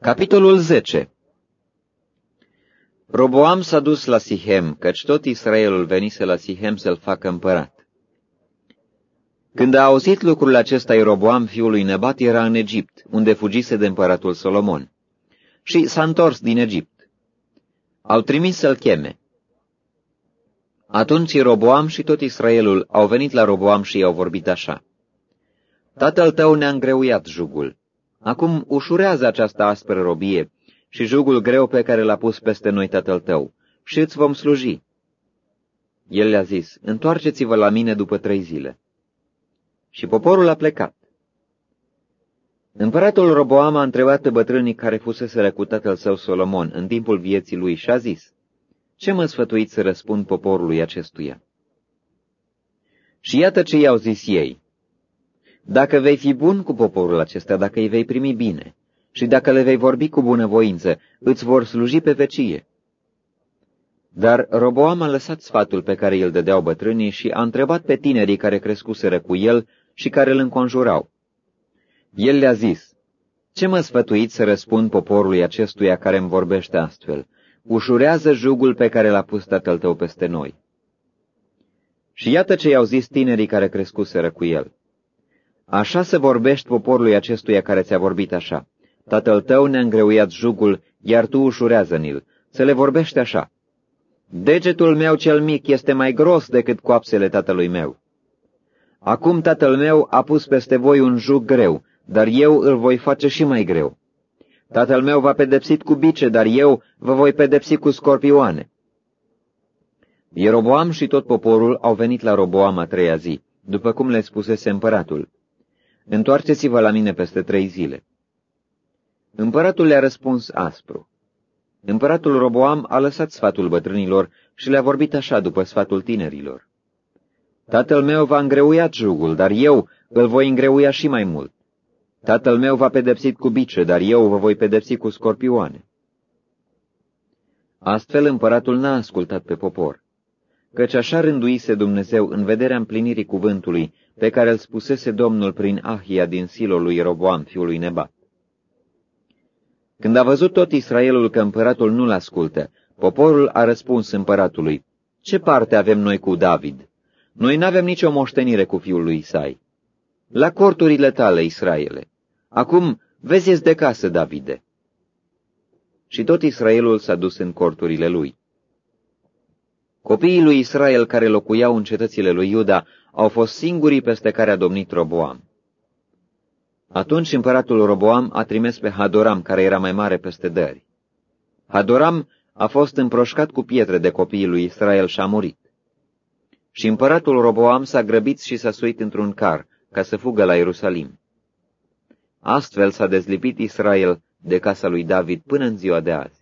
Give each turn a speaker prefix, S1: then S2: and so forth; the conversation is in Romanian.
S1: Capitolul 10 Roboam s-a dus la Sihem, căci tot Israelul venise la Sihem să-l facă împărat. Când a auzit lucrul acesta, Roboam, fiul lui Nebat, era în Egipt, unde fugise de împăratul Solomon. Și s-a întors din Egipt. Au trimis să-l cheme. Atunci Roboam și tot Israelul au venit la Roboam și i-au vorbit așa. Tatăl tău ne-a îngreuiat jugul. Acum ușurează această aspră robie și jugul greu pe care l-a pus peste noi tatăl tău și îți vom sluji. El le-a zis, întoarceți-vă la mine după trei zile. Și poporul a plecat. Împăratul Roboam a întrebat pe bătrânii care fusese cu tatăl său Solomon în timpul vieții lui și a zis, Ce mă sfătuiți să răspund poporului acestuia? Și iată ce i-au zis ei, dacă vei fi bun cu poporul acesta, dacă îi vei primi bine și dacă le vei vorbi cu bunăvoință, îți vor sluji pe vecie. Dar Roboam a lăsat sfatul pe care îl dădeau bătrânii și a întrebat pe tinerii care crescuseră cu el și care îl înconjurau. El le-a zis, Ce mă sfătuiți să răspund poporului acestuia care îmi vorbește astfel? Ușurează jugul pe care l-a pus tatăl tău peste noi. Și iată ce i-au zis tinerii care crescuseră cu el. Așa să vorbești poporului acestuia care ți-a vorbit așa. Tatăl tău ne-a îngreuiat jugul, iar tu ușurează-n-il. Să le vorbești așa. Degetul meu cel mic este mai gros decât coapsele tatălui meu. Acum tatăl meu a pus peste voi un jug greu, dar eu îl voi face și mai greu. Tatăl meu v-a pedepsit cu bice, dar eu vă voi pedepsi cu scorpioane. Ieroboam și tot poporul au venit la Roboam a treia zi, după cum le spusese împăratul. Întoarceți-vă la mine peste trei zile. Împăratul le-a răspuns aspru. Împăratul Roboam a lăsat sfatul bătrânilor și le-a vorbit așa după sfatul tinerilor. Tatăl meu va îngreuia jugul, dar eu îl voi îngreuia și mai mult. Tatăl meu va pedepsit cu bice, dar eu vă voi pedepsi cu scorpioane. Astfel împăratul n-a ascultat pe popor, căci așa rânduise Dumnezeu în vederea împlinirii cuvântului pe care îl spusese Domnul prin Ahia din silul lui Roboam, fiul lui Nebat. Când a văzut tot Israelul că împăratul nu-l ascultă, poporul a răspuns împăratului, Ce parte avem noi cu David? Noi n-avem nicio moștenire cu fiul lui Isai. La corturile tale, Israele. Acum vezi de casă, Davide. Și tot Israelul s-a dus în corturile lui. Copiii lui Israel care locuiau în cetățile lui Iuda au fost singurii peste care a domnit Roboam. Atunci împăratul Roboam a trimis pe Hadoram, care era mai mare peste dări. Hadoram a fost împroșcat cu pietre de copiii lui Israel și a murit. Și împăratul Roboam s-a grăbit și s-a suit într-un car, ca să fugă la Ierusalim. Astfel s-a dezlipit Israel de casa lui David până în ziua de azi.